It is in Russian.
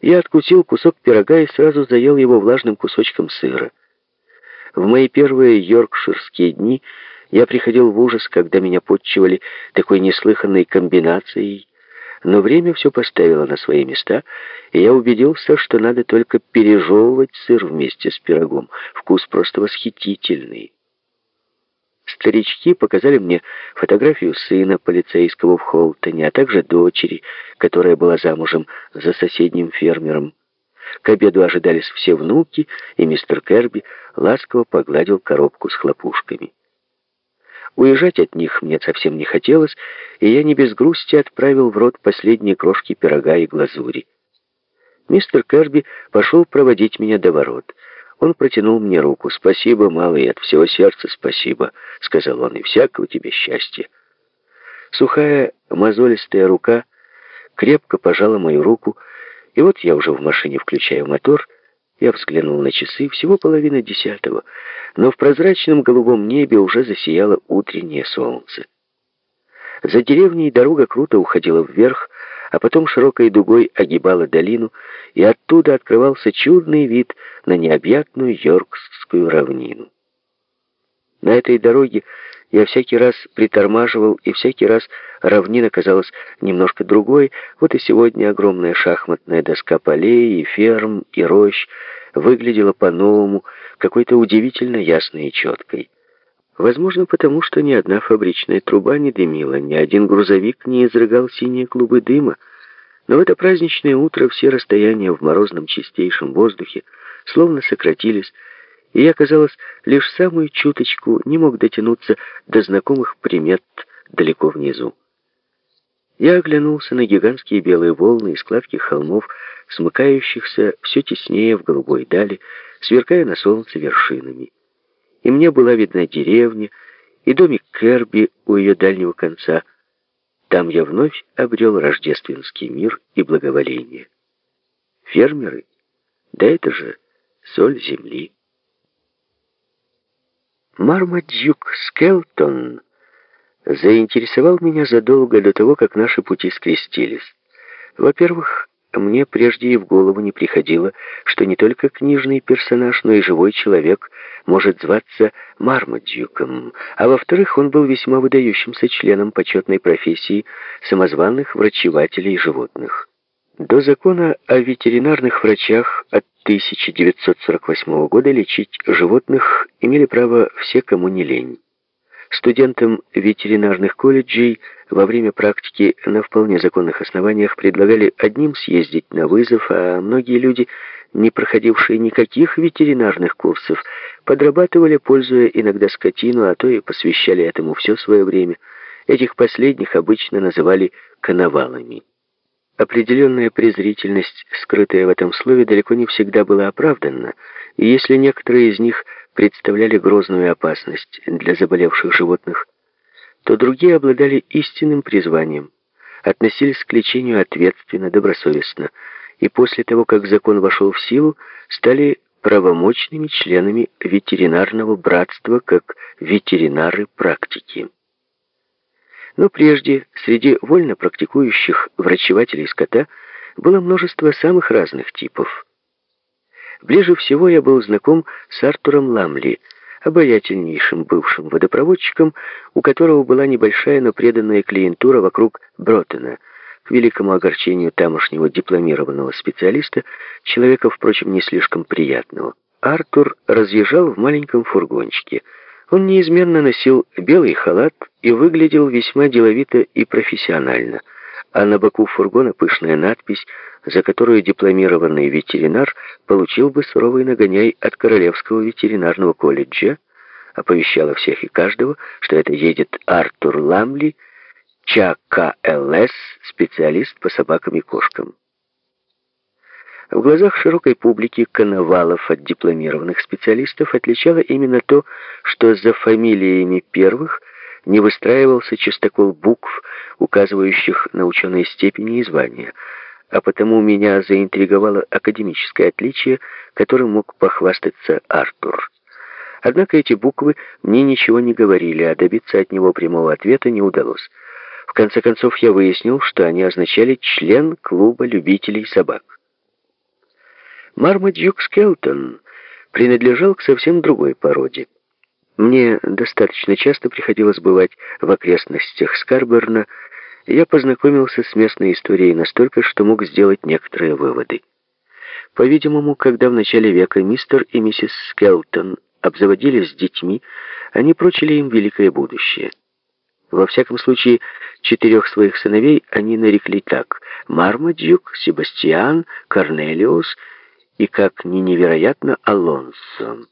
Я откусил кусок пирога и сразу заел его влажным кусочком сыра. В мои первые йоркширские дни я приходил в ужас, когда меня подчивали такой неслыханной комбинацией, но время все поставило на свои места, и я убедился, что надо только пережевывать сыр вместе с пирогом. Вкус просто восхитительный. Старички показали мне фотографию сына полицейского в Холтоне, а также дочери, которая была замужем за соседним фермером. К обеду ожидались все внуки, и мистер Керби ласково погладил коробку с хлопушками. Уезжать от них мне совсем не хотелось, и я не без грусти отправил в рот последние крошки пирога и глазури. Мистер Керби пошел проводить меня до ворот. Он протянул мне руку. «Спасибо, малый, от всего сердца спасибо», — сказал он, — «и всякого тебе счастья». Сухая, мозолистая рука крепко пожала мою руку, и вот я уже в машине включаю мотор. Я взглянул на часы, всего половина десятого, но в прозрачном голубом небе уже засияло утреннее солнце. За деревней дорога круто уходила вверх, а потом широкой дугой огибала долину, и оттуда открывался чудный вид на необъятную Йоркскую равнину. На этой дороге я всякий раз притормаживал, и всякий раз равнина казалась немножко другой. Вот и сегодня огромная шахматная доска полей, и ферм, и рощ выглядела по-новому, какой-то удивительно ясной и четкой. Возможно, потому что ни одна фабричная труба не дымила, ни один грузовик не изрыгал синие клубы дыма, но в это праздничное утро все расстояния в морозном чистейшем воздухе словно сократились, и я, казалось, лишь самую чуточку не мог дотянуться до знакомых примет далеко внизу. Я оглянулся на гигантские белые волны и складки холмов, смыкающихся все теснее в голубой дали, сверкая на солнце вершинами. И мне была видна деревня и домик Керби у ее дальнего конца. Там я вновь обрел рождественский мир и благоволение. Фермеры? Да это же соль земли. Мармадюк Скелтон заинтересовал меня задолго до того, как наши пути скрестились. Во-первых, мне прежде и в голову не приходило, что не только книжный персонаж, но и живой человек может зваться Мармадюком, а во-вторых, он был весьма выдающимся членом почетной профессии самозваных врачевателей животных. До закона о ветеринарных врачах от 1948 года лечить животных имели право все, кому не лень. Студентам ветеринарных колледжей во время практики на вполне законных основаниях предлагали одним съездить на вызов, а многие люди, не проходившие никаких ветеринарных курсов, подрабатывали, пользуя иногда скотину, а то и посвящали этому все свое время. Этих последних обычно называли «коновалами». Определенная презрительность, скрытая в этом слове, далеко не всегда была оправданна, и если некоторые из них представляли грозную опасность для заболевших животных, то другие обладали истинным призванием, относились к лечению ответственно, добросовестно, и после того, как закон вошел в силу, стали правомочными членами ветеринарного братства как ветеринары практики. Но прежде среди вольно практикующих врачевателей скота было множество самых разных типов. Ближе всего я был знаком с Артуром Ламли, обаятельнейшим бывшим водопроводчиком, у которого была небольшая, но преданная клиентура вокруг Бротена, к великому огорчению тамошнего дипломированного специалиста, человека, впрочем, не слишком приятного. Артур разъезжал в маленьком фургончике – он неизменно носил белый халат и выглядел весьма деловито и профессионально, а на боку фургона пышная надпись, за которую дипломированный ветеринар получил бы суровый нагоняй от Королевского ветеринарного колледжа, оповещала всех и каждого, что это едет Артур Ламли, ЧКЛС, специалист по собакам и кошкам. В глазах широкой публики Коновалов от дипломированных специалистов отличало именно то, что за фамилиями первых не выстраивался частокол букв, указывающих на ученые степени и звания, а потому меня заинтриговало академическое отличие, которым мог похвастаться Артур. Однако эти буквы мне ничего не говорили, а добиться от него прямого ответа не удалось. В конце концов, я выяснил, что они означали «член клуба любителей собак». Мармадьюк Скелтон принадлежал к совсем другой породе. Мне достаточно часто приходилось бывать в окрестностях Скарберна, и я познакомился с местной историей настолько, что мог сделать некоторые выводы. По-видимому, когда в начале века мистер и миссис Скелтон обзаводились детьми, они прочили им великое будущее. Во всяком случае, четырех своих сыновей они нарекли так — Мармадюк, Себастьян, Корнелиус и, как ни невероятно, Алонсо.